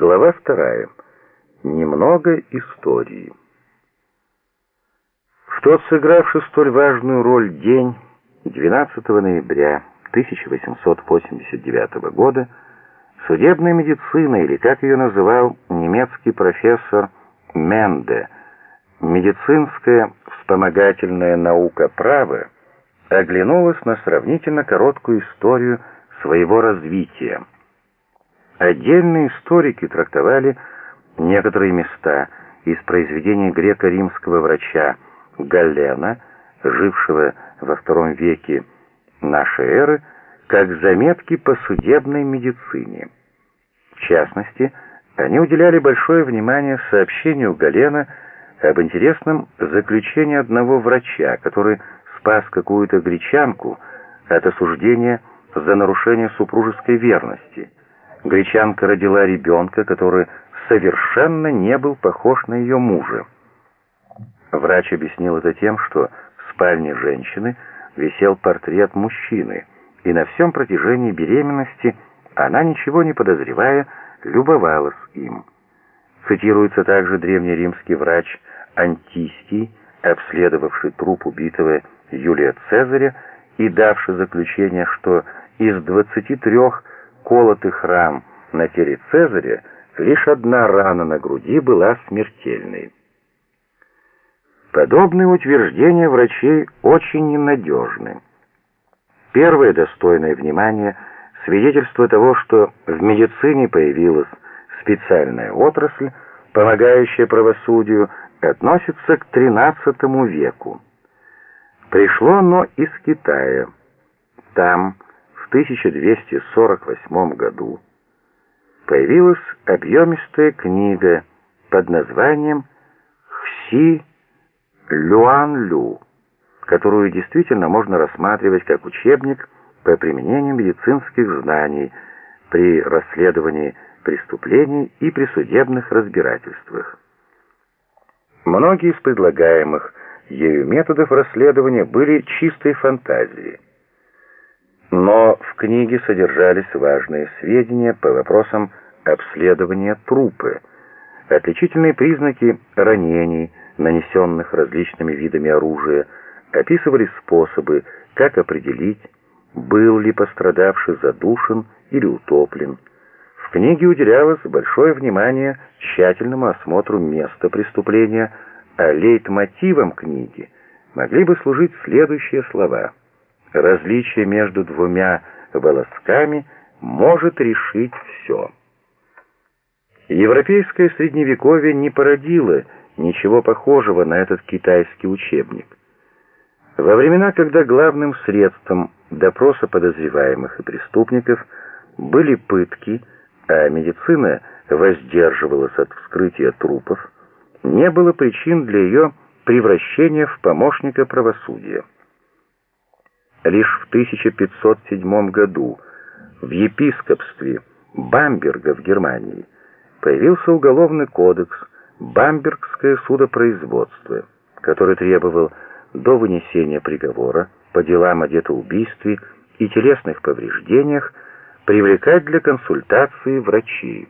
Глава вторая. Немного истории. В тот сыгравший столь важную роль день 12 ноября 1889 года судебная медицина, или как ее называл немецкий профессор Менде, медицинская вспомогательная наука права, оглянулась на сравнительно короткую историю своего развития. Отдельные историки трактовали некоторые места из произведений греко-римского врача Галлена, жившего во втором веке нашей эры, как заметки по судебной медицине. В частности, они уделяли большое внимание сообщению Галена об интересном заключении одного врача, который спас какую-то гречанку от осуждения за нарушение супружеской верности – Гречанка родила ребенка, который совершенно не был похож на ее мужа. Врач объяснил это тем, что в спальне женщины висел портрет мужчины, и на всем протяжении беременности она, ничего не подозревая, любовалась им. Цитируется также древнеримский врач Антистий, обследовавший труп убитого Юлия Цезаря и давший заключение, что из 23 колотых ран на теле Цезаря лишь одна рана на груди была смертельной. Подобные утверждения врачей очень ненадежны. Первое достойное внимания свидетельство того, что в медицине появилась специальная отрасль, помогающая правосудию, относится к XIII веку. Пришло оно из Китая. Там, 1248 году появилась объемистая книга под названием «Хси Люан Лю», которую действительно можно рассматривать как учебник по применению медицинских знаний при расследовании преступлений и при судебных разбирательствах. Многие из предлагаемых ею методов расследования были чистой фантазией. Но в книге содержались важные сведения по вопросам обследования трупы, отличительные признаки ранений, нанесенных различными видами оружия, описывали способы, как определить, был ли пострадавший задушен или утоплен. В книге уделялось большое внимание тщательному осмотру места преступления, а лейтмотивом книги могли бы служить следующие слова – Различие между двумя волосками может решить все. Европейское средневековье не породило ничего похожего на этот китайский учебник. Во времена, когда главным средством допроса подозреваемых и преступников были пытки, а медицина воздерживалась от вскрытия трупов, не было причин для ее превращения в помощника правосудия. Лишь в 1507 году в епископстве Бамберга в Германии появился уголовный кодекс «Бамбергское судопроизводство», который требовал до вынесения приговора по делам о детоубийстве и телесных повреждениях привлекать для консультации врачей.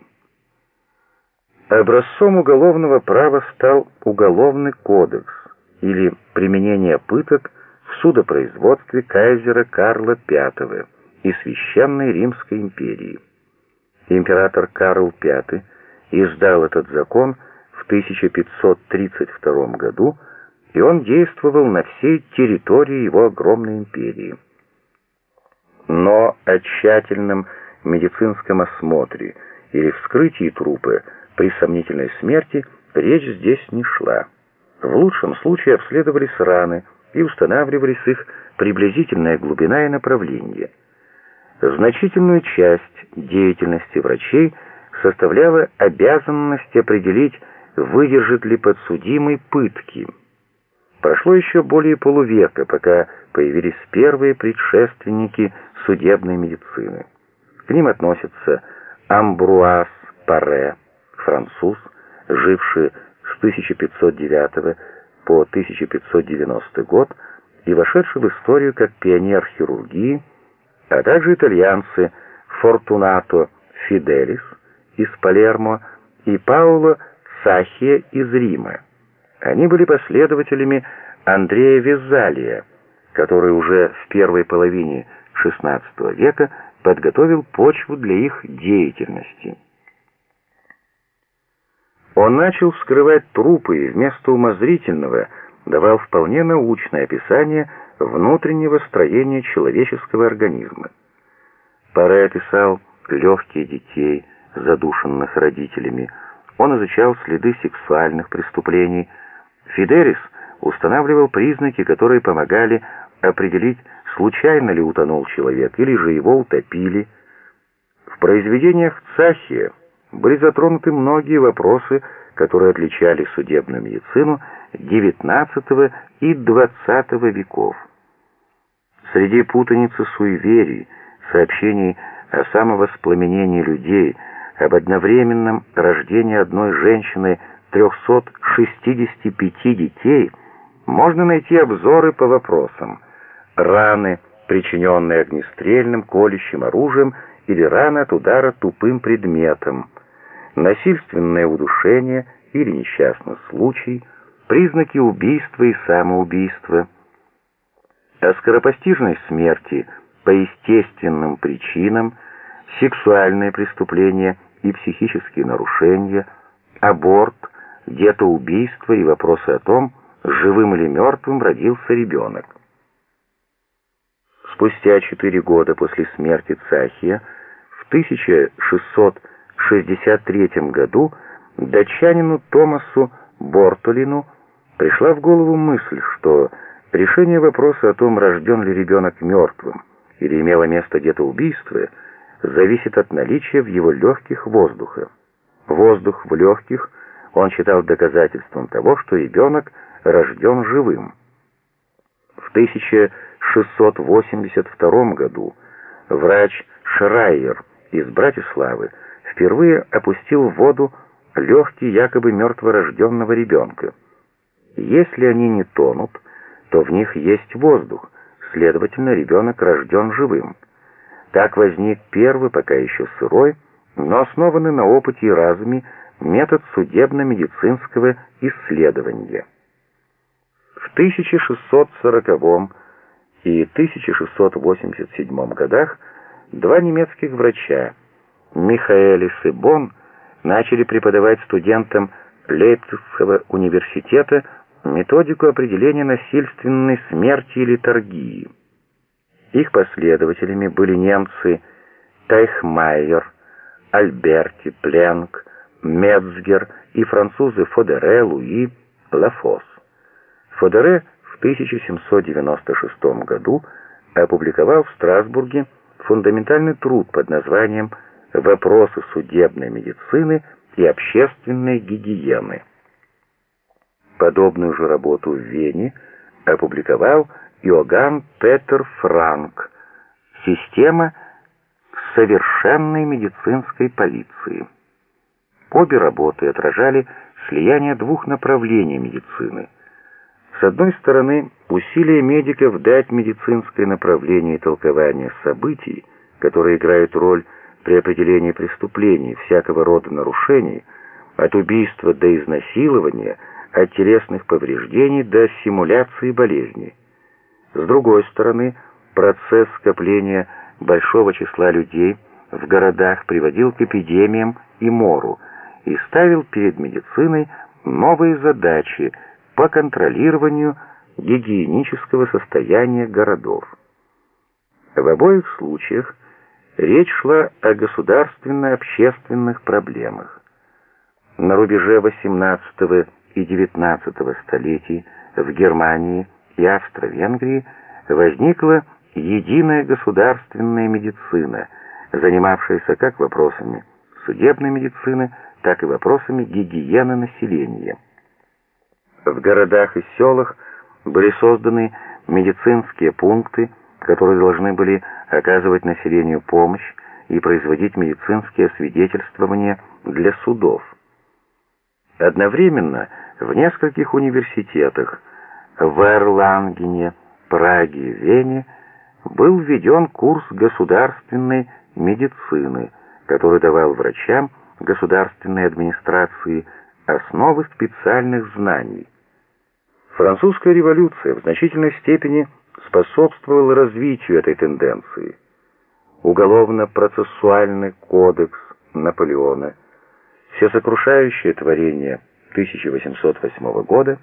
Образцом уголовного права стал Уголовный кодекс или применение пыток в судопроизводстве кайзера Карла V и Священной Римской империи. Император Карл V издал этот закон в 1532 году, и он действовал на всей территории его огромной империи. Но о тщательном медицинском осмотре или вскрытии трупа при сомнительной смерти речь здесь не шла. В лучшем случае обследовались раны, и устанавливались их приблизительная глубина и направление. Значительную часть деятельности врачей составляла обязанность определить, выдержит ли подсудимый пытки. Прошло еще более полувека, пока появились первые предшественники судебной медицины. К ним относятся Амбруаз Паре, француз, живший с 1509 по 1590 год и вошедший в историю как пионер хирургии, а также итальянцы Фортунато Фиделис из Палермо и Пауло Сахия из Рима. Они были последователями Андрея Визалия, который уже в первой половине XVI века подготовил почву для их деятельности. Он начал вскрывать трупы и вместо умозрительного давал вполне научное описание внутреннего строения человеческого организма. Паре описал легкие детей, задушенных родителями. Он изучал следы сексуальных преступлений. Фидерис устанавливал признаки, которые помогали определить, случайно ли утонул человек или же его утопили. В произведениях Цахия были затронуты многие вопросы, которые отличали судебную медицину XIX и XX веков. Среди путаницы суеверий, сообщений о самовоспламенении людей, об одновременном рождении одной женщины 365 детей, можно найти обзоры по вопросам раны, причиненные огнестрельным, колющим оружием или раны от удара тупым предметом, насильственное удушение или несчастный случай, признаки убийства и самоубийства, о скоропостижной смерти по естественным причинам, сексуальные преступления и психические нарушения, аборт, детоубийство и вопросы о том, живым или мертвым родился ребенок. Спустя четыре года после смерти Цахия 1663 году датчанину Томасу Бортолину пришла в голову мысль, что решение вопроса о том, рожден ли ребенок мертвым или имело место где-то убийство, зависит от наличия в его легких воздуха. Воздух в легких он считал доказательством того, что ребенок рожден живым. В 1682 году врач Шрайер из Братиславы впервые опустил в воду легкие якобы мертворожденного ребенка. Если они не тонут, то в них есть воздух, следовательно, ребенок рожден живым. Так возник первый, пока еще сырой, но основанный на опыте и разуме метод судебно-медицинского исследования. В 1640 и 1687 годах два немецких врача, Михаэлис и Бон, начали преподавать студентам Лейпцигского университета методику определения насильственной смерти или торгии. Их последователями были немцы Тайхмайер, Альберти, Пленк, Мецгер и французы Фодере, Луи, Лафос. Фодере в 1796 году опубликовал в Страсбурге фундаментальный труд под названием «Вопросы судебной медицины и общественной гигиены». Подобную же работу в Вене опубликовал Иоганн Петер Франк «Система совершенной медицинской полиции». Обе работы отражали слияние двух направлений медицины – с одной стороны, усилия медиков дать медицинское направление и толкование событий, которые играют роль при определении преступлений, всякого рода нарушений, от убийства до изнасилования, от телесных повреждений до симуляции болезней. С другой стороны, процесс скопления большого числа людей в городах приводил к эпидемиям и мору и ставил перед медициной новые задачи – по контролированию гигиенического состояния городов. В обоих случаях речь шла о государственно-общественных проблемах. На рубеже XVIII и XIX столетий в Германии и Австро-Венгрии возникла единая государственная медицина, занимавшаяся как вопросами судебной медицины, так и вопросами гигиены населения. В городах и селах были созданы медицинские пункты, которые должны были оказывать населению помощь и производить медицинские освидетельствования для судов. Одновременно в нескольких университетах в Эрлангене, Праге Вене был введен курс государственной медицины, который давал врачам государственной администрации основы специальных знаний. Французская революция в значительной степени способствовала развитию этой тенденции. Уголовно-процессуальный кодекс Наполеона, всесокрушающее творение 1808 года,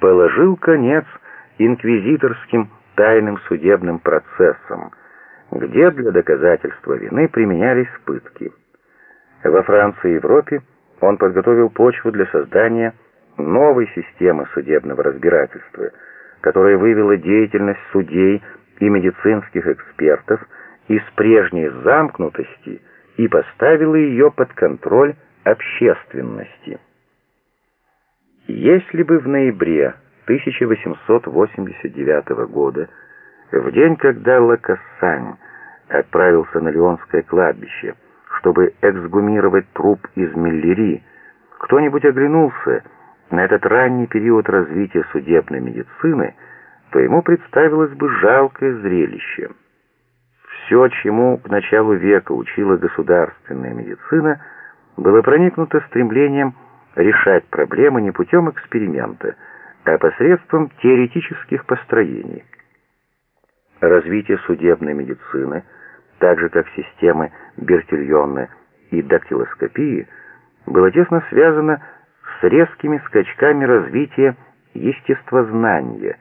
положил конец инквизиторским тайным судебным процессам, где для доказательства вины применялись пытки. Во Франции и Европе он подготовил почву для создания новой системы судебного разбирательства, которая вывела деятельность судей и медицинских экспертов из прежней замкнутости и поставила ее под контроль общественности. Если бы в ноябре 1889 года, в день, когда Лакассань отправился на Леонское кладбище, чтобы эксгумировать труп из Миллери, кто-нибудь оглянулся на этот ранний период развития судебной медицины, то ему представилось бы жалкое зрелище. Все, чему к началу века учила государственная медицина, было проникнуто стремлением решать проблемы не путем эксперимента, а посредством теоретических построений. Развитие судебной медицины, так же как системы Бертильона и дактилоскопии, было тесно связано с резкими скачками развития естествознания,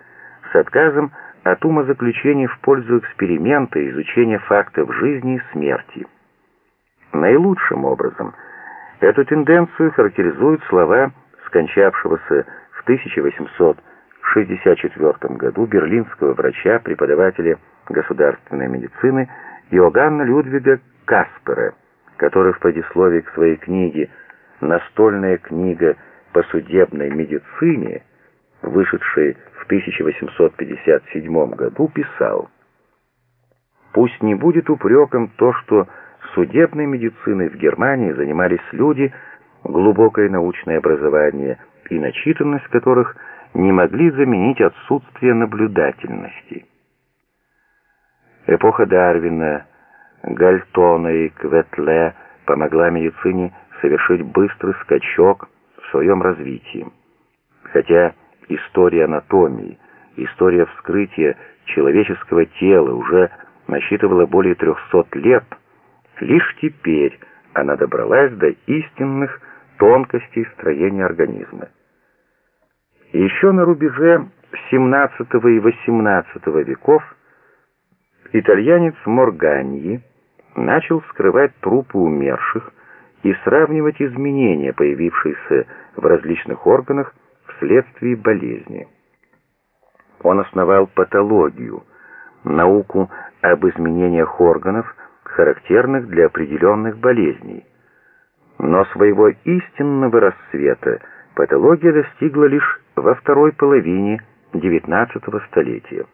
с отказом от умозаключений в пользу эксперимента и изучения фактов жизни и смерти. Наилучшим образом эту тенденцию характеризуют слова скончавшегося в 1864 году берлинского врача-преподавателя государственной медицины Иоганна Людвига Каспера, который в предисловии к своей книге «Настольная книга по судебной медицине», вышедшей в 1857 году, писал «Пусть не будет упреком то, что судебной медициной в Германии занимались люди, глубокое научное образование и начитанность которых не могли заменить отсутствие наблюдательности». Эпоха Дарвина, Гальтона и Кветле помогла медицине совершить быстрый скачок в своем развитии. Хотя история анатомии, история вскрытия человеческого тела уже насчитывала более 300 лет, лишь теперь она добралась до истинных тонкостей строения организма. Еще на рубеже XVII и XVIII веков итальянец Морганьи начал вскрывать трупы умерших и сравнивать изменения, появившиеся в различных органах, вследствие болезни. Он основал патологию, науку об изменениях органов, характерных для определенных болезней. Но своего истинного расцвета патология достигла лишь во второй половине XIX столетия.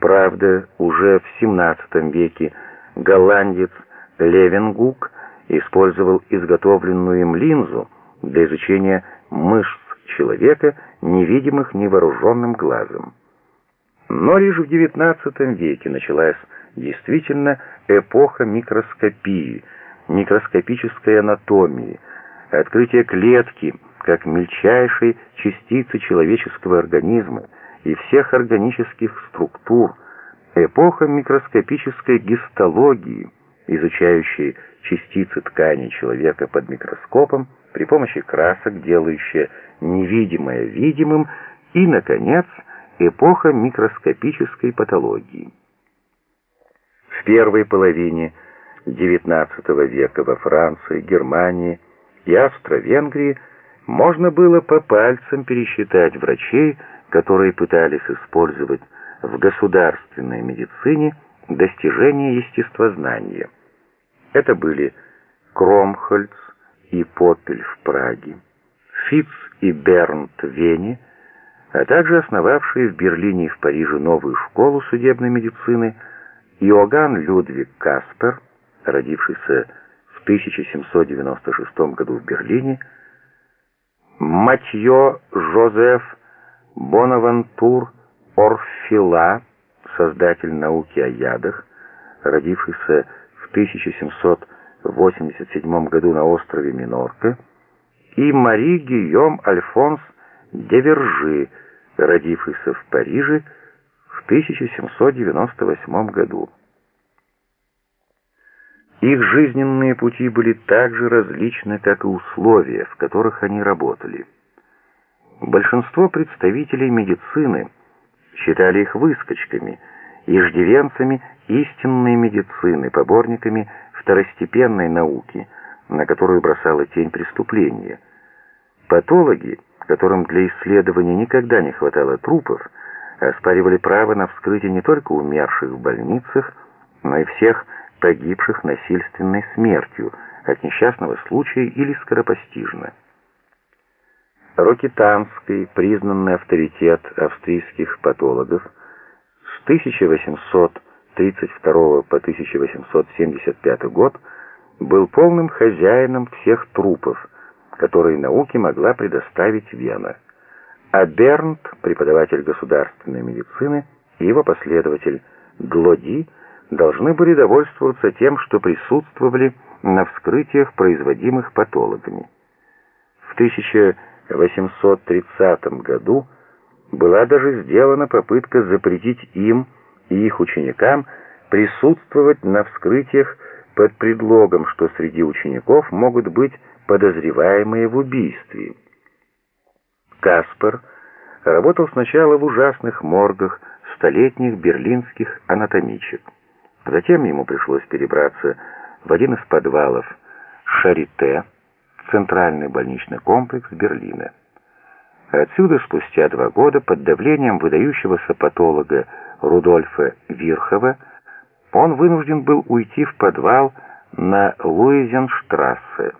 Правда, уже в XVII веке голландец Левенгук использовал изготовленную им линзу для изучения мышц человека, невидимых невооруженным глазом. Но лишь в XIX веке началась действительно эпоха микроскопии, микроскопической анатомии, открытие клетки как мельчайшей частицы человеческого организма и всех органических структур, эпоха микроскопической гистологии, изучающей частицы ткани человека под микроскопом при помощи красок, делающая невидимое видимым, и, наконец, эпоха микроскопической патологии. В первой половине XIX века во Франции, Германии и Австро-Венгрии можно было по пальцам пересчитать врачей, которые пытались использовать в государственной медицине достижения естествознания. Это были Кромхольц и Попель в Праге, Фиц и Бернт в Вене, а также основавшие в Берлине и в Париже новую школу судебной медицины Иоганн Людвиг Каспер, родившийся в 1796 году в Берлине, Матье Жозеф Бонавантур Орфила, создатель науки о ядах, родившийся в 1700 в 87 году на острове Минорка, и Мари Гийом Альфонс Девержи, родившийся в Париже в 1798 году. Их жизненные пути были так же различны, как и условия, в которых они работали. Большинство представителей медицины считали их выскочками, иждивенцами истинной медицины, поборниками второстепенной науки, на которую бросала тень преступления. Патологи, которым для исследования никогда не хватало трупов, оспаривали право на вскрытие не только умерших в больницах, но и всех погибших насильственной смертью от несчастного случая или скоропостижно. Рокитанский, признанный авторитет австрийских патологов, с 1832 по 1875 год был полным хозяином всех трупов, которые науке могла предоставить Вена. А Бернт, преподаватель государственной медицины, и его последователь Глоди должны были довольствоваться тем, что присутствовали на вскрытиях, производимых патологами. В 1830 году была даже сделана попытка запретить им и их ученикам присутствовать на вскрытиях под предлогом, что среди учеников могут быть подозреваемые в убийстве. Каспер работал сначала в ужасных моргах столетних берлинских анатомичек. Затем ему пришлось перебраться в один из подвалов Шарите, центральный больничный комплекс Берлина. Отсюда спустя два года под давлением выдающегося патолога Рудольфа Вирхова он вынужден был уйти в подвал на Луизенштрассе.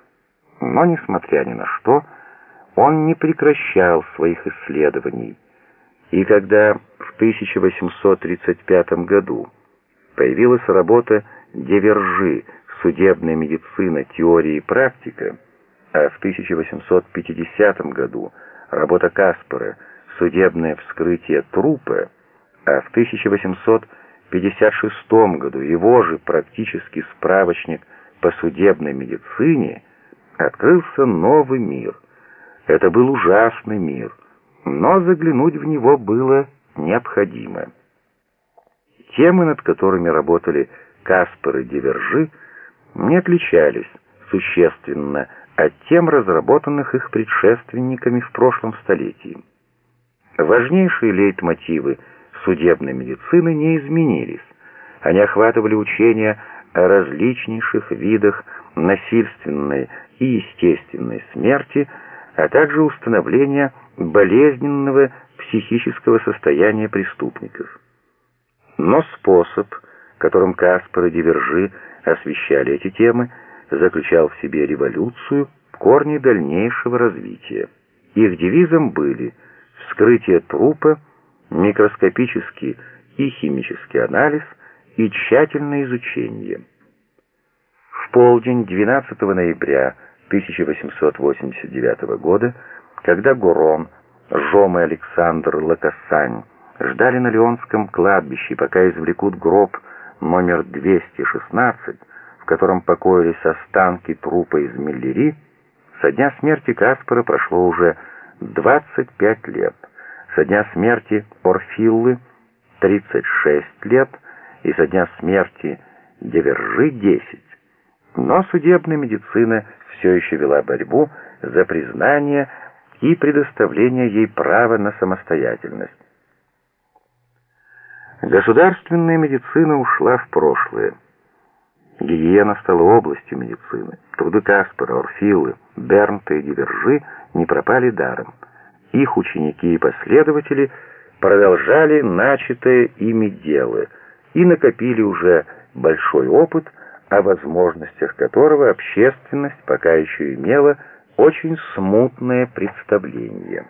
Но, несмотря ни на что, он не прекращал своих исследований. И когда в 1835 году появилась работа Девержи «Судебная медицина, теория и практика», а в 1850 году работа Каспера «Судебное вскрытие трупа», а в 1856 году его же практический справочник по судебной медицине открылся новый мир. Это был ужасный мир, но заглянуть в него было необходимо. Темы, над которыми работали Каспер и Дивержи, не отличались существенно от тем, разработанных их предшественниками в прошлом столетии. Важнейшие лейтмотивы судебной медицины не изменились. Они охватывали учения о различнейших видах насильственной и естественной смерти, а также установления болезненного психического состояния преступников. Но способ, которым Каспар и Дивержи освещали эти темы, заключал в себе революцию, корни дальнейшего развития. Их девизом были вскрытие трупа, микроскопический и химический анализ и тщательное изучение. В полдень 12 ноября 1889 года, когда Гурон, Жом и Александр Лакассань ждали на Леонском кладбище, пока извлекут гроб номер 216, в котором покоились останки трупа из Миллери, со дня смерти Каспара прошло уже 25 лет, со дня смерти Орфиллы 36 лет и со дня смерти Девержи 10. Но судебная медицина все еще вела борьбу за признание и предоставление ей права на самостоятельность. Государственная медицина ушла в прошлое. Гигиена стала областью медицины. Труды Каспара, Орфилы, Бернта и Дивержи не пропали даром. Их ученики и последователи продолжали начатое ими дело и накопили уже большой опыт, о возможностях которого общественность пока еще имела очень смутное представление.